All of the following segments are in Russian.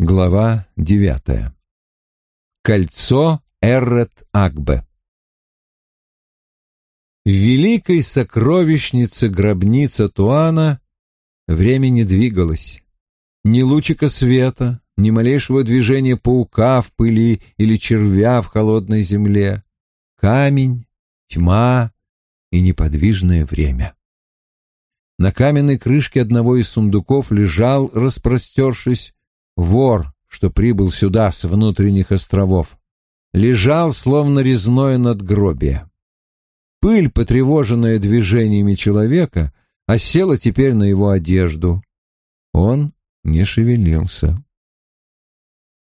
Глава девятая. Кольцо Эррет Акбе. В великой сокровищнице гробница Туана время не двигалось. Ни лучика света, ни малейшего движения паука в пыли или червя в холодной земле. Камень, тьма и неподвижное время. На каменной крышке одного из сундуков лежал, распростершись, вор, что прибыл сюда с внутренних островов. Лежал, словно резное надгробие. Пыль, потревоженная движениями человека, осела теперь на его одежду. Он не шевелился.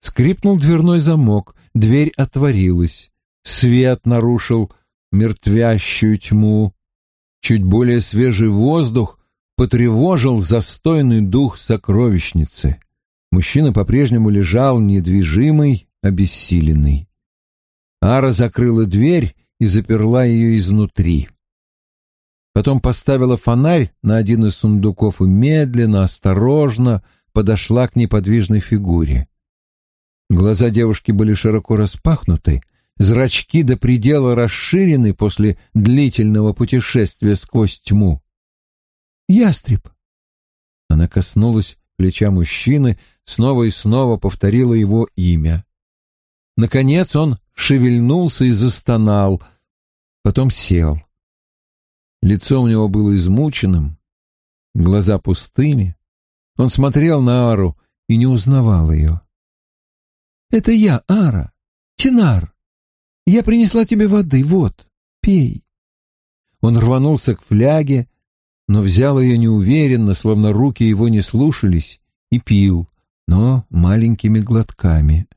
Скрипнул дверной замок, дверь отворилась. Свет нарушил мертвящую тьму. Чуть более свежий воздух потревожил застойный дух сокровищницы. Мужчина по-прежнему лежал недвижимый, обессиленный. Ара закрыла дверь и заперла ее изнутри. Потом поставила фонарь на один из сундуков и медленно, осторожно подошла к неподвижной фигуре. Глаза девушки были широко распахнуты, зрачки до предела расширены после длительного путешествия сквозь тьму. «Ястреб!» Она коснулась плеча мужчины, снова и снова повторила его имя. Наконец он шевельнулся и застонал, потом сел. Лицо у него было измученным, глаза пустыми. Он смотрел на Ару и не узнавал ее. «Это я, Ара, Тинар. Я принесла тебе воды, вот, пей». Он рванулся к фляге, но взял ее неуверенно, словно руки его не слушались, и пил, но маленькими глотками.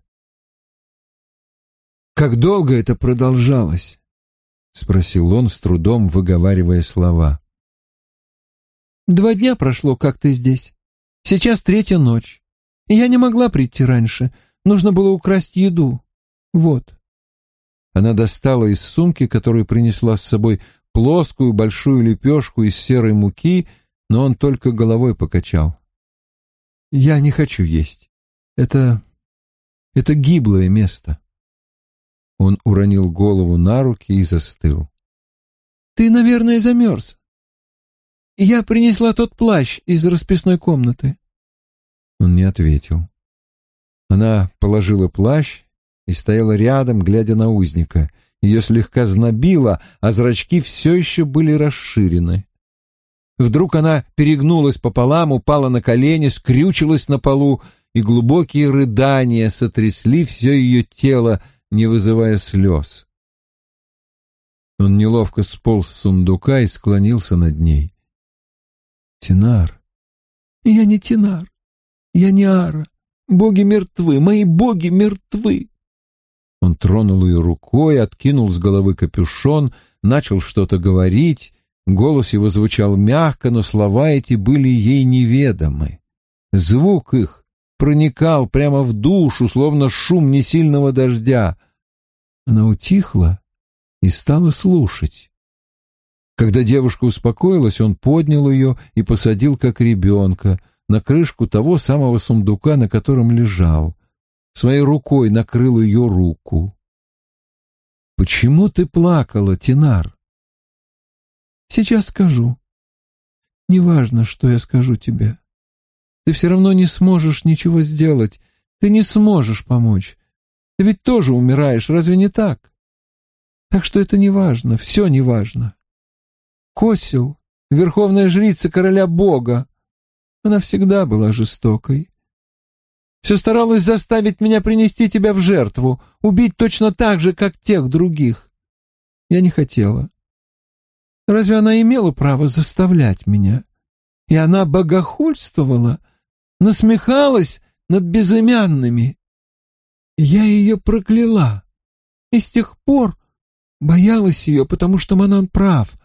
«Как долго это продолжалось?» — спросил он, с трудом выговаривая слова. «Два дня прошло, как ты здесь. Сейчас третья ночь. Я не могла прийти раньше. Нужно было украсть еду. Вот». Она достала из сумки, которую принесла с собой, плоскую большую лепешку из серой муки, но он только головой покачал. «Я не хочу есть. Это... это гиблое место». Он уронил голову на руки и застыл. «Ты, наверное, замерз. Я принесла тот плащ из расписной комнаты». Он не ответил. Она положила плащ и стояла рядом, глядя на узника — ее слегка знобило, а зрачки все еще были расширены. Вдруг она перегнулась пополам, упала на колени, скрючилась на полу, и глубокие рыдания сотрясли все ее тело, не вызывая слез. Он неловко сполз с сундука и склонился над ней. «Тинар!» «Я не Тинар. Я не Ара. Боги мертвы, мои боги мертвы!» Он тронул ее рукой, откинул с головы капюшон, начал что-то говорить. Голос его звучал мягко, но слова эти были ей неведомы. Звук их проникал прямо в душу, словно шум несильного дождя. Она утихла и стала слушать. Когда девушка успокоилась, он поднял ее и посадил, как ребенка, на крышку того самого сундука, на котором лежал своей рукой накрыл ее руку. «Почему ты плакала, Тинар?» «Сейчас скажу. Неважно, что я скажу тебе. Ты все равно не сможешь ничего сделать. Ты не сможешь помочь. Ты ведь тоже умираешь, разве не так? Так что это не важно, все не важно. Косил, верховная жрица короля бога, она всегда была жестокой. Все старалась заставить меня принести тебя в жертву, убить точно так же, как тех других. Я не хотела. Разве она имела право заставлять меня? И она богохульствовала, насмехалась над безымянными. Я ее прокляла, и с тех пор боялась ее, потому что Манан прав.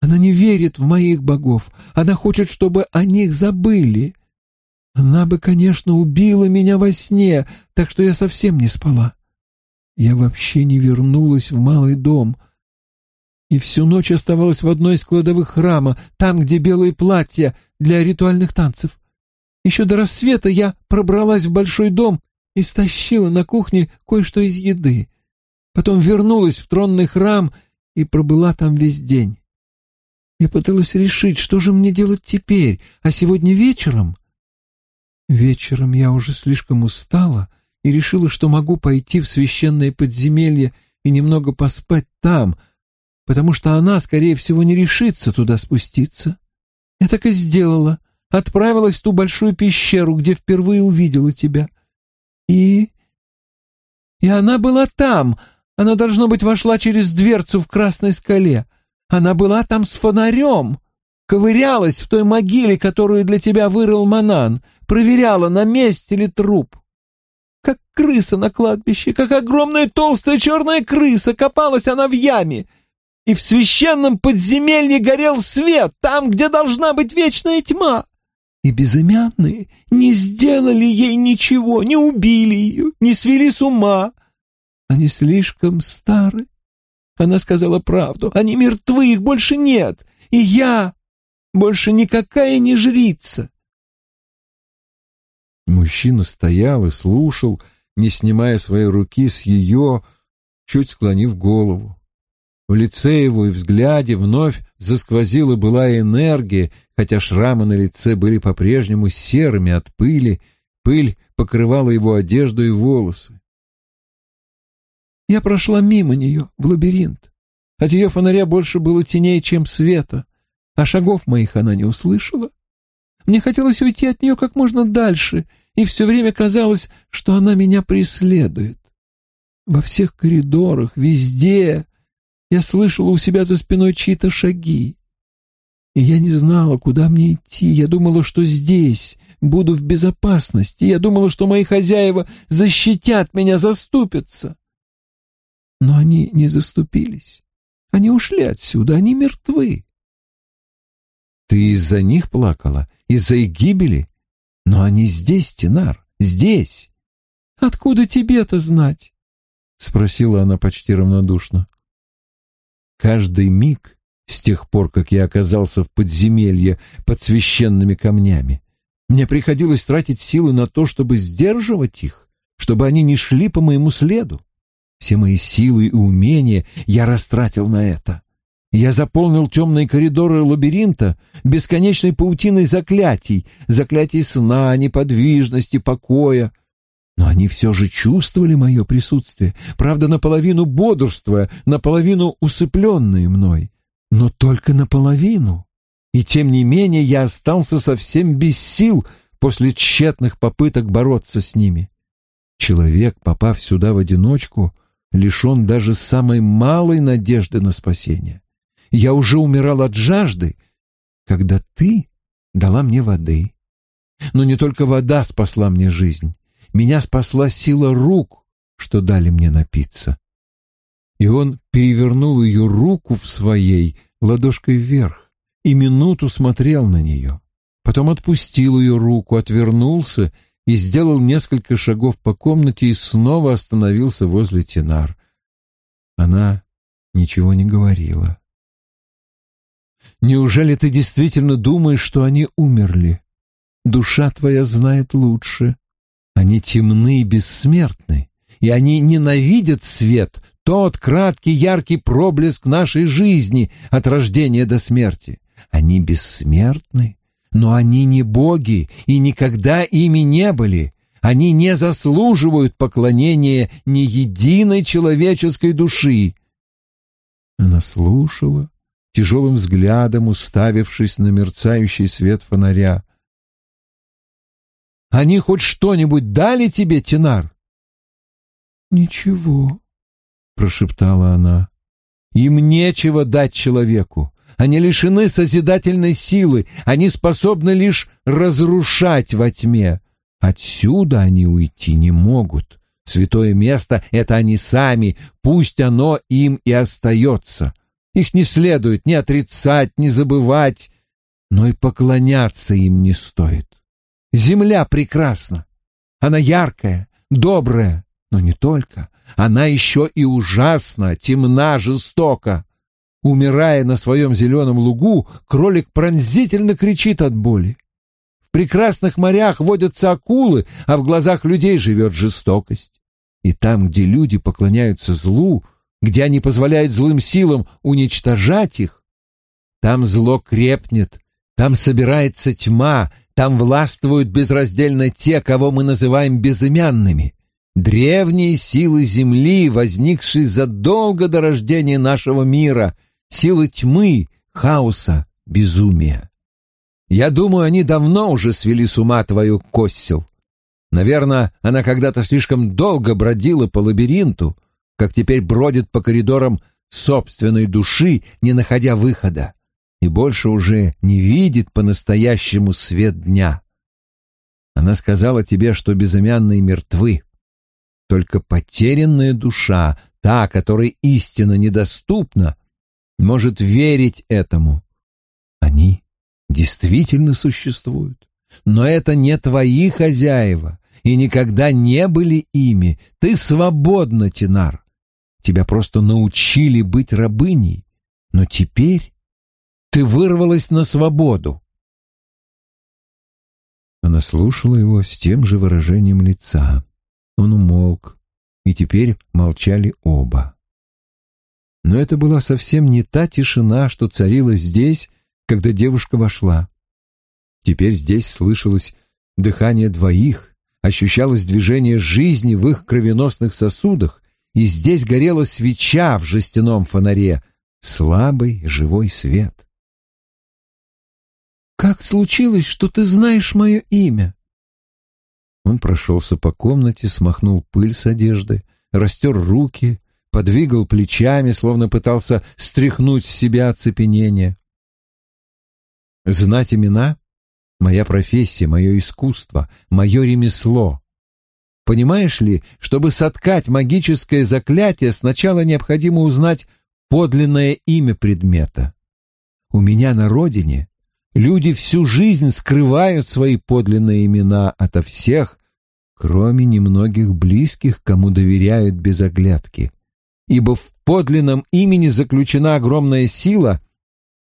Она не верит в моих богов, она хочет, чтобы о них забыли. Она бы, конечно, убила меня во сне, так что я совсем не спала. Я вообще не вернулась в малый дом и всю ночь оставалась в одной из кладовых храма, там, где белые платья для ритуальных танцев. Еще до рассвета я пробралась в большой дом и стащила на кухне кое-что из еды. Потом вернулась в тронный храм и пробыла там весь день. Я пыталась решить, что же мне делать теперь, а сегодня вечером... Вечером я уже слишком устала и решила, что могу пойти в священное подземелье и немного поспать там, потому что она, скорее всего, не решится туда спуститься. Я так и сделала, отправилась в ту большую пещеру, где впервые увидела тебя. И... И она была там. Она, должно быть, вошла через дверцу в красной скале. Она была там с фонарем. Ковырялась в той могиле, которую для тебя вырыл Манан. Проверяла, на месте ли труп. Как крыса на кладбище, как огромная толстая черная крыса, копалась она в яме. И в священном подземелье горел свет, там, где должна быть вечная тьма. И безымянные не сделали ей ничего, не убили ее, не свели с ума. Они слишком стары. Она сказала правду. Они мертвы, их больше нет. И я больше никакая не жрица. Мужчина стоял и слушал, не снимая своей руки с ее, чуть склонив голову. В лице его и взгляде вновь засквозила была энергия, хотя шрамы на лице были по-прежнему серыми от пыли, пыль покрывала его одежду и волосы. Я прошла мимо нее, в лабиринт. От ее фонаря больше было теней, чем света, а шагов моих она не услышала. Мне хотелось уйти от нее как можно дальше, и все время казалось, что она меня преследует. Во всех коридорах, везде я слышала у себя за спиной чьи-то шаги. И я не знала, куда мне идти. Я думала, что здесь буду в безопасности. Я думала, что мои хозяева защитят меня, заступятся. Но они не заступились. Они ушли отсюда, они мертвы. Ты из-за них плакала? Из-за их гибели? Но они здесь, Тинар, здесь. Откуда тебе-то знать? — спросила она почти равнодушно. Каждый миг с тех пор, как я оказался в подземелье под священными камнями, мне приходилось тратить силы на то, чтобы сдерживать их, чтобы они не шли по моему следу. Все мои силы и умения я растратил на это. Я заполнил темные коридоры лабиринта бесконечной паутиной заклятий, заклятий сна, неподвижности, покоя, но они все же чувствовали мое присутствие, правда, наполовину бодрствуя, наполовину усыпленные мной, но только наполовину. И тем не менее я остался совсем без сил после тщетных попыток бороться с ними. Человек, попав сюда в одиночку, лишен даже самой малой надежды на спасение. Я уже умирал от жажды, когда ты дала мне воды. Но не только вода спасла мне жизнь меня спасла сила рук, что дали мне напиться. И он перевернул ее руку в своей ладошкой вверх и минуту смотрел на нее. Потом отпустил ее руку, отвернулся и сделал несколько шагов по комнате и снова остановился возле Тенар. Она ничего не говорила. «Неужели ты действительно думаешь, что они умерли? Душа твоя знает лучше», они темны и бессмертны, и они ненавидят свет, тот краткий яркий проблеск нашей жизни от рождения до смерти. Они бессмертны, но они не боги и никогда ими не были. Они не заслуживают поклонения ни единой человеческой души. Она слушала, тяжелым взглядом уставившись на мерцающий свет фонаря. Они хоть что-нибудь дали тебе, Тинар? Ничего, прошептала она. Им нечего дать человеку. Они лишены созидательной силы, они способны лишь разрушать во тьме. Отсюда они уйти не могут. Святое место — это они сами, пусть оно им и остается. Их не следует ни отрицать, ни забывать, но и поклоняться им не стоит. Земля прекрасна. Она яркая, добрая, но не только. Она еще и ужасна, темна, жестока. Умирая на своем зеленом лугу, кролик пронзительно кричит от боли. В прекрасных морях водятся акулы, а в глазах людей живет жестокость. И там, где люди поклоняются злу, где они позволяют злым силам уничтожать их, там зло крепнет, там собирается тьма, там властвуют безраздельно те, кого мы называем безымянными. Древние силы Земли, возникшие задолго до рождения нашего мира, силы тьмы, хаоса, безумия. Я думаю, они давно уже свели с ума твою Коссел. Наверное, она когда-то слишком долго бродила по лабиринту, как теперь бродит по коридорам собственной души, не находя выхода, и больше уже не видит по-настоящему свет дня. Она сказала тебе, что безымянные мертвы. Только потерянная душа, та, которой истина недоступна, может верить этому. Они действительно существуют. Но это не твои хозяева и никогда не были ими. Ты свободна, Тинар. Тебя просто научили быть рабыней. Но теперь ты вырвалась на свободу. Она слушала его с тем же выражением лица. Он умолк, и теперь молчали оба. Но это была совсем не та тишина, что царила здесь, когда девушка вошла. Теперь здесь слышалось дыхание двоих, ощущалось движение жизни в их кровеносных сосудах, и здесь горела свеча в жестяном фонаре, слабый живой свет. «Как случилось, что ты знаешь мое имя?» Он прошелся по комнате, смахнул пыль с одежды, растер руки, подвигал плечами, словно пытался стряхнуть с себя оцепенение. Знать имена — моя профессия, мое искусство, мое ремесло. Понимаешь ли, чтобы соткать магическое заклятие, сначала необходимо узнать подлинное имя предмета. У меня на родине люди всю жизнь скрывают свои подлинные имена ото всех, кроме немногих близких, кому доверяют без оглядки. Ибо в подлинном имени заключена огромная сила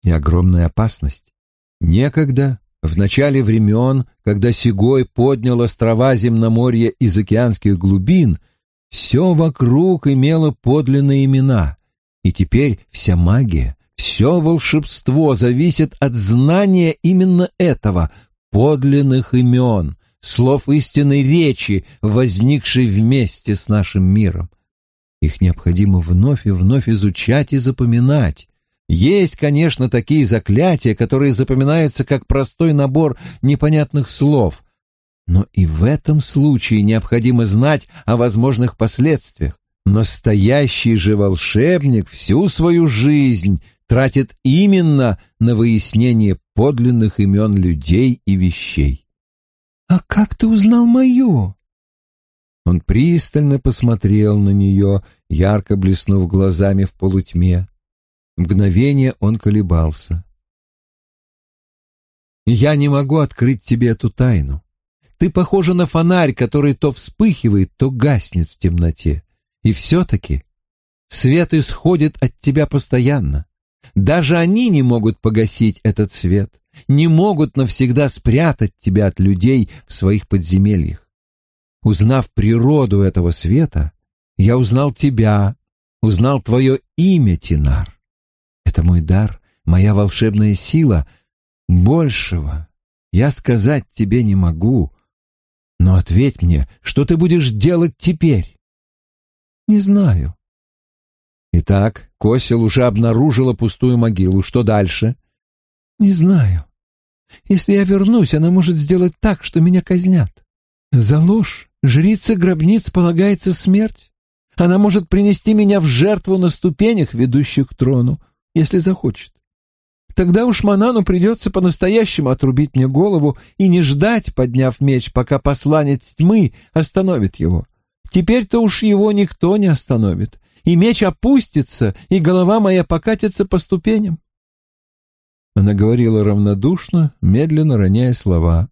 и огромная опасность. Некогда, в начале времен, когда Сигой поднял острова земноморья из океанских глубин, все вокруг имело подлинные имена, и теперь вся магия, все волшебство зависит от знания именно этого, подлинных имен, слов истинной речи, возникшей вместе с нашим миром. Их необходимо вновь и вновь изучать и запоминать, есть, конечно, такие заклятия, которые запоминаются как простой набор непонятных слов, но и в этом случае необходимо знать о возможных последствиях. Настоящий же волшебник всю свою жизнь тратит именно на выяснение подлинных имен людей и вещей. «А как ты узнал мое?» Он пристально посмотрел на нее, ярко блеснув глазами в полутьме. Мгновение он колебался. «Я не могу открыть тебе эту тайну. Ты похожа на фонарь, который то вспыхивает, то гаснет в темноте. И все-таки свет исходит от тебя постоянно. Даже они не могут погасить этот свет, не могут навсегда спрятать тебя от людей в своих подземельях. Узнав природу этого света, я узнал тебя, узнал твое имя, Тинар. Это мой дар, моя волшебная сила. Большего я сказать тебе не могу. Но ответь мне, что ты будешь делать теперь? Не знаю. Итак, Косил уже обнаружила пустую могилу. Что дальше? Не знаю. Если я вернусь, она может сделать так, что меня казнят. За ложь жрице гробниц полагается смерть. Она может принести меня в жертву на ступенях, ведущих к трону если захочет. Тогда уж Манану придется по-настоящему отрубить мне голову и не ждать, подняв меч, пока посланец тьмы остановит его. Теперь-то уж его никто не остановит, и меч опустится, и голова моя покатится по ступеням. Она говорила равнодушно, медленно роняя слова.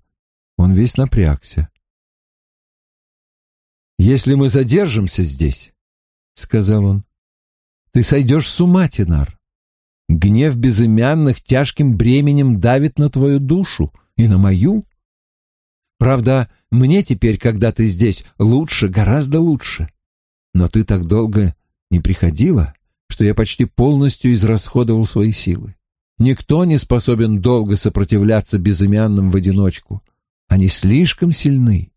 Он весь напрягся. «Если мы задержимся здесь, — сказал он, — ты сойдешь с ума, Тинар. Гнев безымянных тяжким бременем давит на твою душу и на мою. Правда, мне теперь, когда ты здесь, лучше, гораздо лучше. Но ты так долго не приходила, что я почти полностью израсходовал свои силы. Никто не способен долго сопротивляться безымянным в одиночку. Они слишком сильны.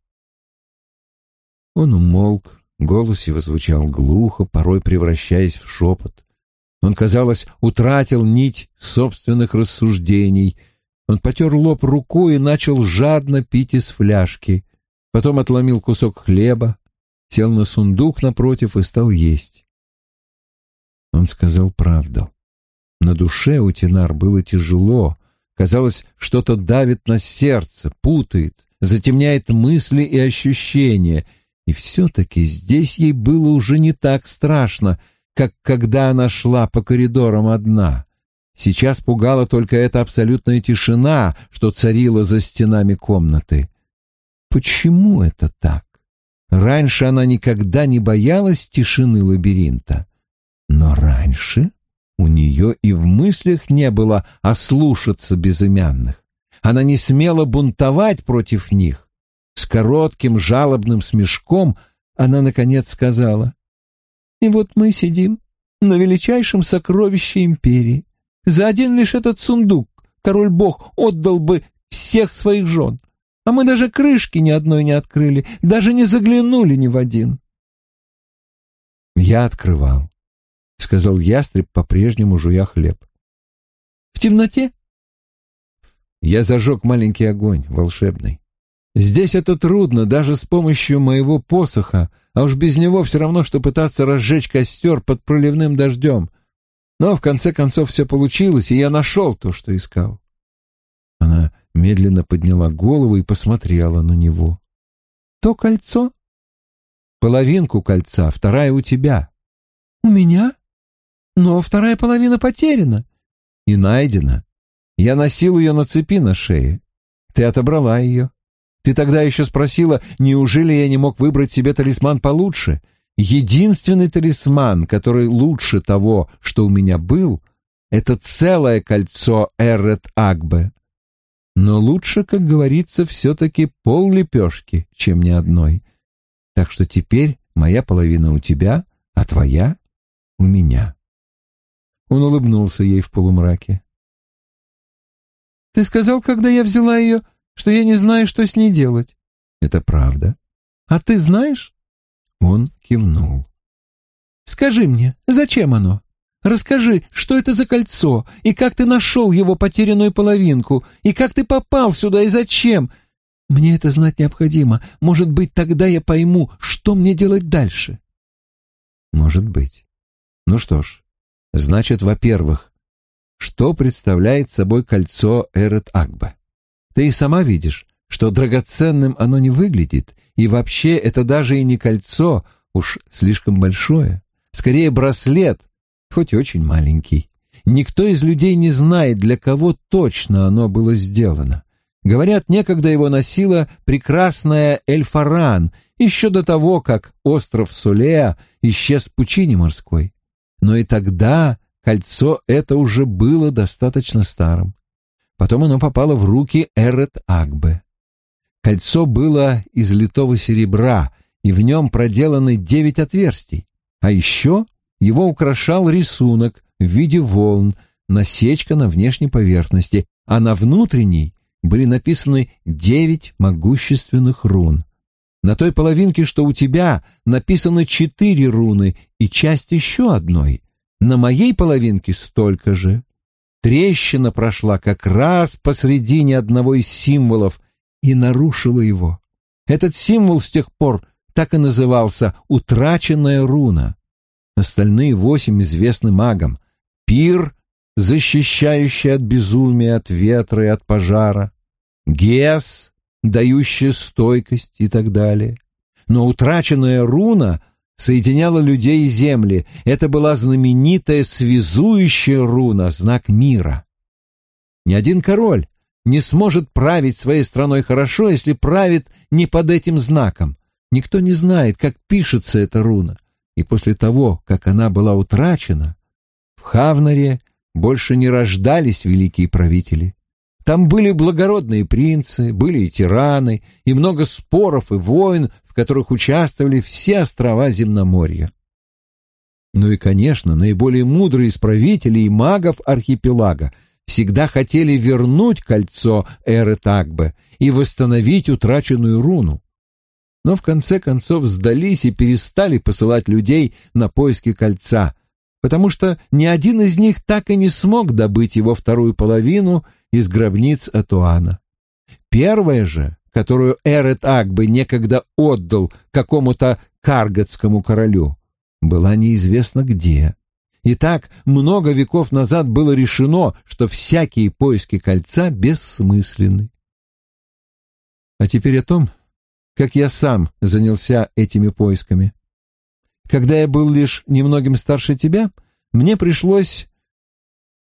Он умолк, голос его звучал глухо, порой превращаясь в шепот. Он, казалось, утратил нить собственных рассуждений. Он потер лоб рукой и начал жадно пить из фляжки. Потом отломил кусок хлеба, сел на сундук напротив и стал есть. Он сказал правду. На душе у Тинар было тяжело. Казалось, что-то давит на сердце, путает, затемняет мысли и ощущения. И все-таки здесь ей было уже не так страшно, как когда она шла по коридорам одна. Сейчас пугала только эта абсолютная тишина, что царила за стенами комнаты. Почему это так? Раньше она никогда не боялась тишины лабиринта. Но раньше у нее и в мыслях не было ослушаться безымянных. Она не смела бунтовать против них. С коротким жалобным смешком она, наконец, сказала, «И вот мы сидим на величайшем сокровище империи. За один лишь этот сундук король-бог отдал бы всех своих жен, а мы даже крышки ни одной не открыли, даже не заглянули ни в один». Я открывал. — сказал ястреб, по-прежнему жуя хлеб. «В темноте?» Я зажег маленький огонь, волшебный. Здесь это трудно, даже с помощью моего посоха, а уж без него все равно, что пытаться разжечь костер под проливным дождем. Но в конце концов все получилось, и я нашел то, что искал. Она медленно подняла голову и посмотрела на него. «То кольцо?» «Половинку кольца, вторая у тебя». «У меня?» но вторая половина потеряна. И найдена. Я носил ее на цепи на шее. Ты отобрала ее. Ты тогда еще спросила, неужели я не мог выбрать себе талисман получше? Единственный талисман, который лучше того, что у меня был, это целое кольцо Эрет Агбе. Но лучше, как говорится, все-таки пол лепешки, чем ни одной. Так что теперь моя половина у тебя, а твоя у меня. Он улыбнулся ей в полумраке. «Ты сказал, когда я взяла ее, что я не знаю, что с ней делать?» «Это правда». «А ты знаешь?» Он кивнул. «Скажи мне, зачем оно? Расскажи, что это за кольцо, и как ты нашел его потерянную половинку, и как ты попал сюда, и зачем? Мне это знать необходимо. Может быть, тогда я пойму, что мне делать дальше». «Может быть. Ну что ж, Значит, во-первых, что представляет собой кольцо Эрет Акба? Ты и сама видишь, что драгоценным оно не выглядит, и вообще это даже и не кольцо, уж слишком большое. Скорее браслет, хоть и очень маленький. Никто из людей не знает, для кого точно оно было сделано. Говорят, некогда его носила прекрасная Эльфаран, еще до того, как остров Сулеа исчез в пучине морской но и тогда кольцо это уже было достаточно старым. Потом оно попало в руки Эрет Агбе. Кольцо было из литого серебра, и в нем проделаны девять отверстий. А еще его украшал рисунок в виде волн, насечка на внешней поверхности, а на внутренней были написаны девять могущественных рун. На той половинке, что у тебя, написаны четыре руны и часть еще одной. На моей половинке столько же. Трещина прошла как раз посредине одного из символов и нарушила его. Этот символ с тех пор так и назывался «утраченная руна». Остальные восемь известны магам. Пир, защищающий от безумия, от ветра и от пожара. Гес, дающая стойкость и так далее. Но утраченная руна соединяла людей и земли. Это была знаменитая связующая руна, знак мира. Ни один король не сможет править своей страной хорошо, если правит не под этим знаком. Никто не знает, как пишется эта руна. И после того, как она была утрачена, в Хавнаре больше не рождались великие правители. Там были благородные принцы, были и тираны, и много споров и войн, в которых участвовали все острова земноморья. Ну и, конечно, наиболее мудрые из правителей и магов архипелага всегда хотели вернуть кольцо Эры Тагбе и восстановить утраченную руну. Но в конце концов сдались и перестали посылать людей на поиски кольца, потому что ни один из них так и не смог добыть его вторую половину из гробниц Атуана. Первая же, которую Эрет Агбы некогда отдал какому-то каргатскому королю, была неизвестно где. И так много веков назад было решено, что всякие поиски кольца бессмысленны. А теперь о том, как я сам занялся этими поисками. Когда я был лишь немногим старше тебя, мне пришлось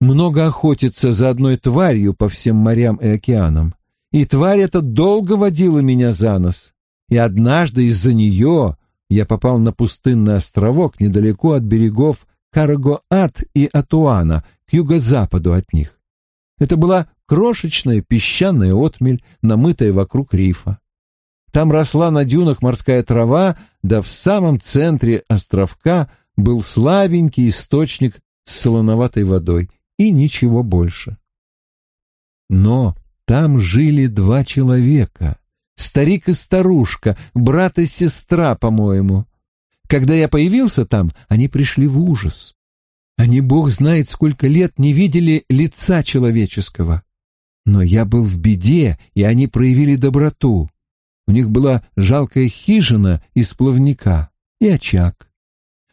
много охотиться за одной тварью по всем морям и океанам. И тварь эта долго водила меня за нос. И однажды из-за нее я попал на пустынный островок недалеко от берегов Карагоат и Атуана, к юго-западу от них. Это была крошечная песчаная отмель, намытая вокруг рифа. Там росла на дюнах морская трава, да в самом центре островка был слабенький источник с солоноватой водой и ничего больше. Но там жили два человека, старик и старушка, брат и сестра, по-моему. Когда я появился там, они пришли в ужас. Они, бог знает, сколько лет не видели лица человеческого. Но я был в беде, и они проявили доброту. У них была жалкая хижина из плавника и очаг.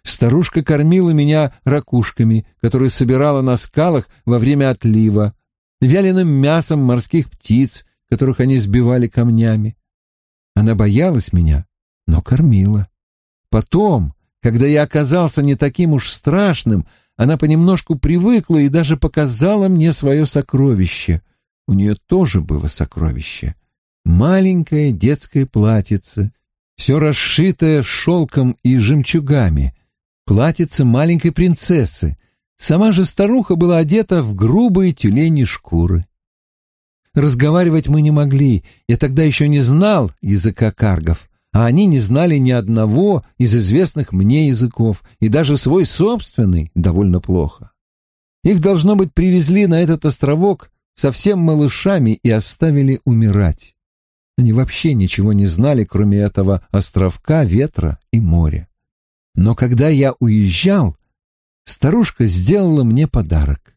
Старушка кормила меня ракушками, которые собирала на скалах во время отлива, вяленым мясом морских птиц, которых они сбивали камнями. Она боялась меня, но кормила. Потом, когда я оказался не таким уж страшным, она понемножку привыкла и даже показала мне свое сокровище. У нее тоже было сокровище. Маленькое детское платьице, все расшитое шелком и жемчугами. Платьице маленькой принцессы. Сама же старуха была одета в грубые тюлени шкуры. Разговаривать мы не могли, я тогда еще не знал языка каргов, а они не знали ни одного из известных мне языков, и даже свой собственный довольно плохо. Их, должно быть, привезли на этот островок совсем малышами и оставили умирать. Они вообще ничего не знали, кроме этого островка, ветра и моря. Но когда я уезжал, старушка сделала мне подарок.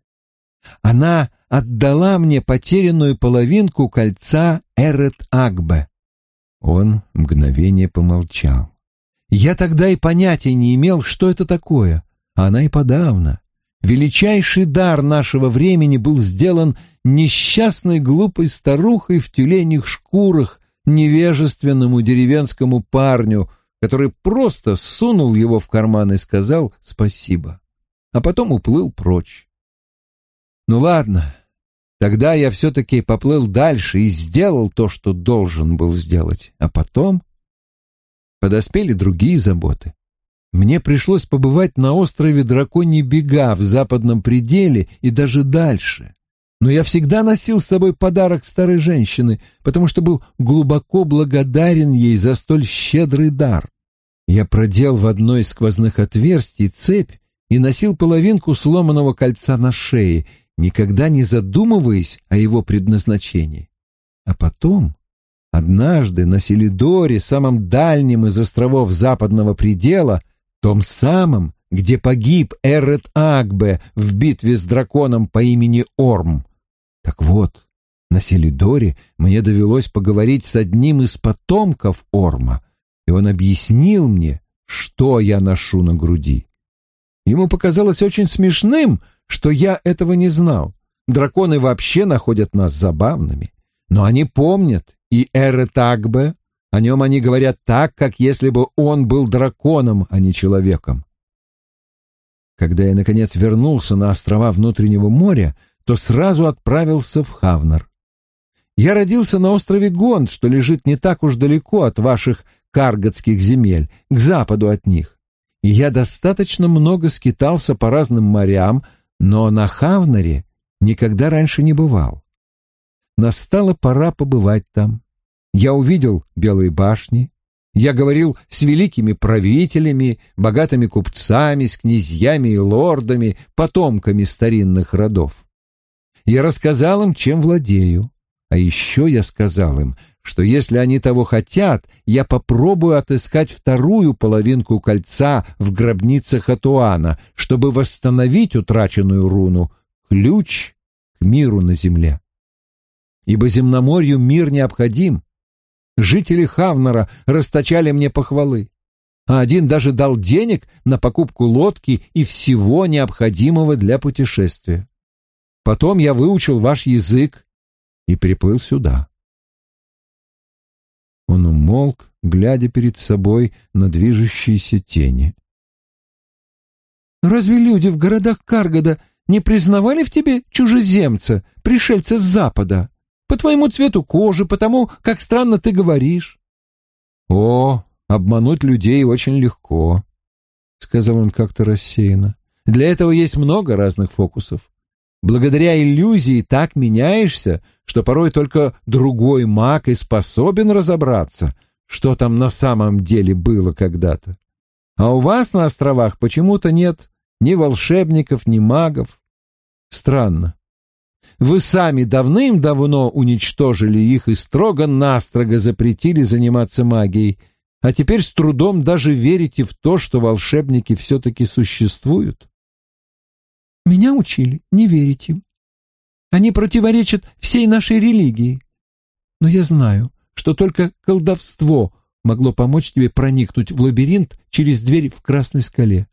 Она отдала мне потерянную половинку кольца Эрет Агбе. Он мгновение помолчал. Я тогда и понятия не имел, что это такое, она и подавно. Величайший дар нашего времени был сделан несчастной глупой старухой в тюленях шкурах, невежественному деревенскому парню, который просто сунул его в карман и сказал спасибо, а потом уплыл прочь. Ну ладно, тогда я все-таки поплыл дальше и сделал то, что должен был сделать. А потом подоспели другие заботы. Мне пришлось побывать на острове Драконий Бега в западном пределе и даже дальше. Но я всегда носил с собой подарок старой женщины, потому что был глубоко благодарен ей за столь щедрый дар. Я продел в одно из сквозных отверстий цепь и носил половинку сломанного кольца на шее, никогда не задумываясь о его предназначении. А потом, однажды на Селидоре, самом дальнем из островов западного предела, том самом, где погиб Эрет Агбе в битве с драконом по имени Орм. Так вот, на Селидоре мне довелось поговорить с одним из потомков Орма, и он объяснил мне, что я ношу на груди. Ему показалось очень смешным, что я этого не знал. Драконы вообще находят нас забавными. Но они помнят и Эретагбе, о нем они говорят так, как если бы он был драконом, а не человеком. Когда я, наконец, вернулся на острова внутреннего моря, то сразу отправился в Хавнер. Я родился на острове Гонд, что лежит не так уж далеко от ваших каргатских земель, к западу от них. И я достаточно много скитался по разным морям, но на Хавнаре никогда раньше не бывал. настала пора побывать там. Я увидел белые башни, я говорил с великими правителями, богатыми купцами, с князьями и лордами, потомками старинных родов. Я рассказал им, чем владею. А еще я сказал им, что если они того хотят, я попробую отыскать вторую половинку кольца в гробнице Хатуана, чтобы восстановить утраченную руну, ключ к миру на земле. Ибо земноморью мир необходим. Жители Хавнера расточали мне похвалы, а один даже дал денег на покупку лодки и всего необходимого для путешествия. Потом я выучил ваш язык и приплыл сюда. Он умолк, глядя перед собой на движущиеся тени. «Разве люди в городах Каргода не признавали в тебе чужеземца, пришельца с запада? По твоему цвету кожи, потому как странно ты говоришь». «О, обмануть людей очень легко», — сказал он как-то рассеянно. «Для этого есть много разных фокусов. Благодаря иллюзии так меняешься, что порой только другой маг и способен разобраться, что там на самом деле было когда-то. А у вас на островах почему-то нет ни волшебников, ни магов. Странно. Вы сами давным-давно уничтожили их и строго-настрого запретили заниматься магией, а теперь с трудом даже верите в то, что волшебники все-таки существуют. Меня учили не верить им. Они противоречат всей нашей религии. Но я знаю, что только колдовство могло помочь тебе проникнуть в лабиринт через дверь в Красной скале.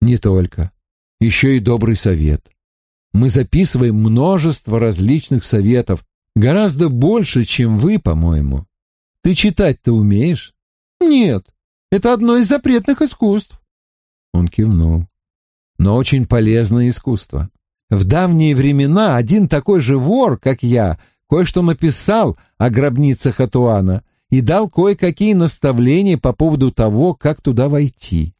Не только. Еще и добрый совет. Мы записываем множество различных советов, гораздо больше, чем вы, по-моему. Ты читать-то умеешь? Нет, это одно из запретных искусств. Он кивнул но очень полезное искусство. В давние времена один такой же вор, как я, кое-что написал о гробницах Атуана и дал кое-какие наставления по поводу того, как туда войти.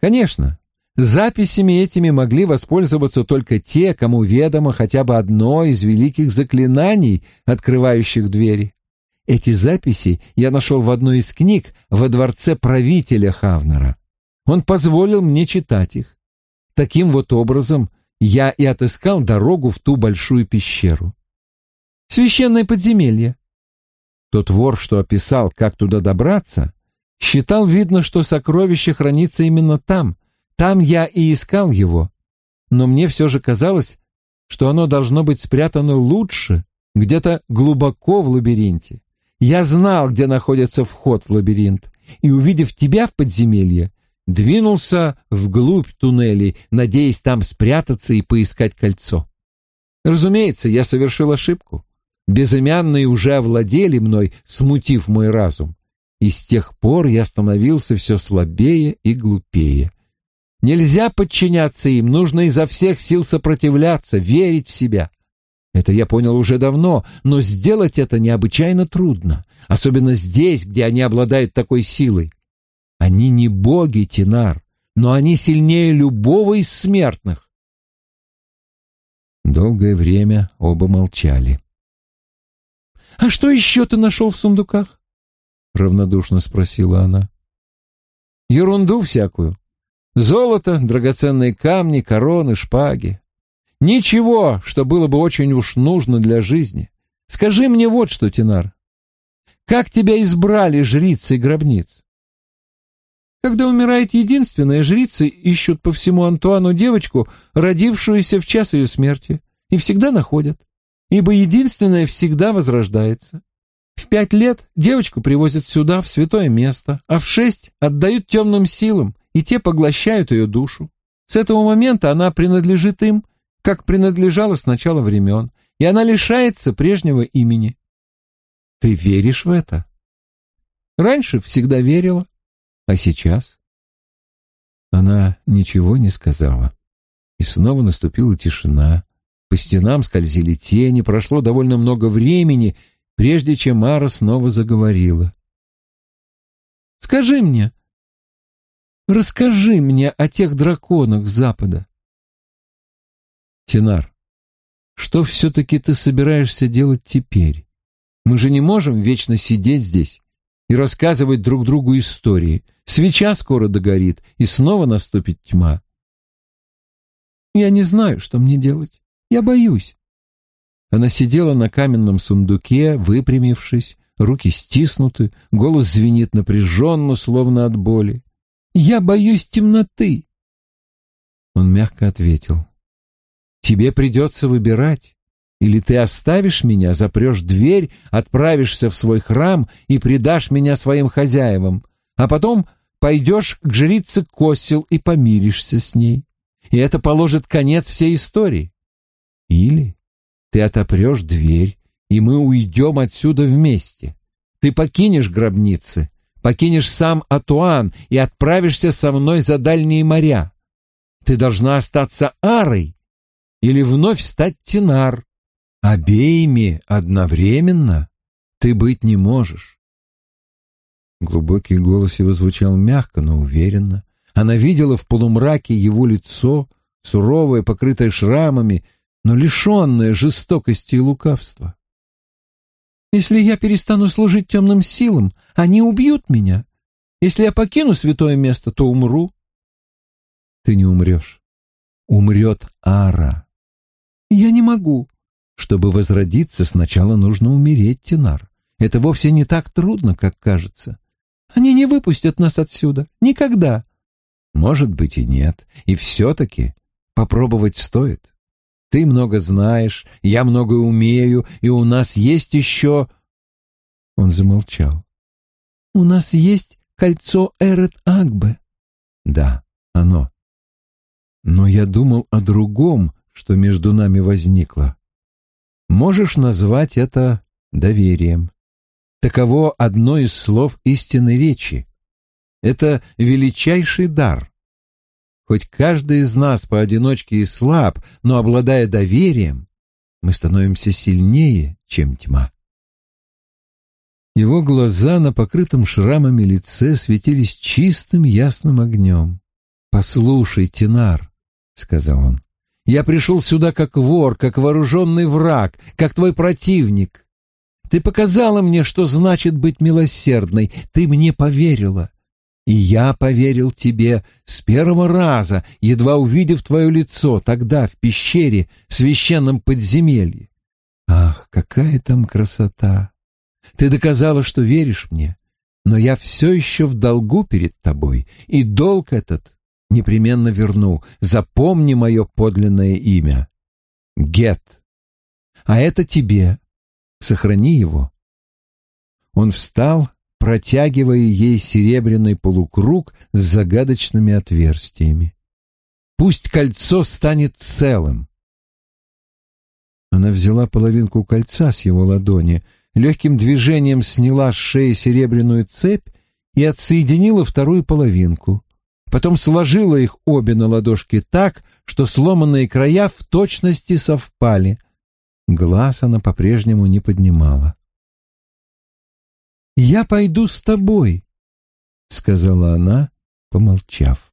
Конечно, записями этими могли воспользоваться только те, кому ведомо хотя бы одно из великих заклинаний, открывающих двери. Эти записи я нашел в одной из книг во дворце правителя Хавнера. Он позволил мне читать их. Таким вот образом я и отыскал дорогу в ту большую пещеру. Священное подземелье. Тот вор, что описал, как туда добраться, считал, видно, что сокровище хранится именно там. Там я и искал его. Но мне все же казалось, что оно должно быть спрятано лучше, где-то глубоко в лабиринте. Я знал, где находится вход в лабиринт, и, увидев тебя в подземелье, двинулся вглубь туннелей, надеясь там спрятаться и поискать кольцо. Разумеется, я совершил ошибку. Безымянные уже овладели мной, смутив мой разум. И с тех пор я становился все слабее и глупее. Нельзя подчиняться им, нужно изо всех сил сопротивляться, верить в себя. Это я понял уже давно, но сделать это необычайно трудно, особенно здесь, где они обладают такой силой. Они не боги, Тинар, но они сильнее любого из смертных. Долгое время оба молчали. — А что еще ты нашел в сундуках? — равнодушно спросила она. — Ерунду всякую. Золото, драгоценные камни, короны, шпаги. Ничего, что было бы очень уж нужно для жизни. Скажи мне вот что, Тинар. Как тебя избрали жрицы гробниц? Когда умирает единственная, жрицы ищут по всему Антуану девочку, родившуюся в час ее смерти, и всегда находят, ибо единственная всегда возрождается. В пять лет девочку привозят сюда, в святое место, а в шесть отдают темным силам, и те поглощают ее душу. С этого момента она принадлежит им, как принадлежала с начала времен, и она лишается прежнего имени. Ты веришь в это? Раньше всегда верила, а сейчас? Она ничего не сказала. И снова наступила тишина. По стенам скользили тени, прошло довольно много времени, прежде чем Мара снова заговорила. «Скажи мне, расскажи мне о тех драконах запада». «Тинар, Что все-таки ты собираешься делать теперь? Мы же не можем вечно сидеть здесь и рассказывать друг другу истории. Свеча скоро догорит, и снова наступит тьма. Я не знаю, что мне делать. Я боюсь. Она сидела на каменном сундуке, выпрямившись, руки стиснуты, голос звенит напряженно, словно от боли. «Я боюсь темноты!» Он мягко ответил. «Тебе придется выбирать. Или ты оставишь меня, запрешь дверь, отправишься в свой храм и предашь меня своим хозяевам, а потом пойдешь к жрице Косил и помиришься с ней. И это положит конец всей истории. Или ты отопрешь дверь, и мы уйдем отсюда вместе. Ты покинешь гробницы, покинешь сам Атуан и отправишься со мной за дальние моря. Ты должна остаться Арой или вновь стать Тинар. Обеими одновременно ты быть не можешь. Глубокий голос его звучал мягко, но уверенно. Она видела в полумраке его лицо, суровое, покрытое шрамами, но лишенное жестокости и лукавства. «Если я перестану служить темным силам, они убьют меня. Если я покину святое место, то умру». «Ты не умрешь. Умрет Ара». «Я не могу. Чтобы возродиться, сначала нужно умереть, Тинар. Это вовсе не так трудно, как кажется. Они не выпустят нас отсюда. Никогда. Может быть и нет. И все-таки попробовать стоит. Ты много знаешь, я много умею, и у нас есть еще...» Он замолчал. «У нас есть кольцо Эрет Агбе». «Да, оно. Но я думал о другом, что между нами возникло. Можешь назвать это доверием. Таково одно из слов истинной речи. Это величайший дар. Хоть каждый из нас поодиночке и слаб, но обладая доверием, мы становимся сильнее, чем тьма. Его глаза на покрытом шрамами лице светились чистым ясным огнем. «Послушай, Тинар», — сказал он, я пришел сюда как вор, как вооруженный враг, как твой противник. Ты показала мне, что значит быть милосердной. Ты мне поверила. И я поверил тебе с первого раза, едва увидев твое лицо тогда в пещере в священном подземелье. Ах, какая там красота! Ты доказала, что веришь мне, но я все еще в долгу перед тобой, и долг этот непременно верну. Запомни мое подлинное имя. Гет. А это тебе. Сохрани его. Он встал, протягивая ей серебряный полукруг с загадочными отверстиями. Пусть кольцо станет целым. Она взяла половинку кольца с его ладони, легким движением сняла с шеи серебряную цепь и отсоединила вторую половинку потом сложила их обе на ладошке так, что сломанные края в точности совпали. Глаз она по-прежнему не поднимала. «Я пойду с тобой», — сказала она, помолчав.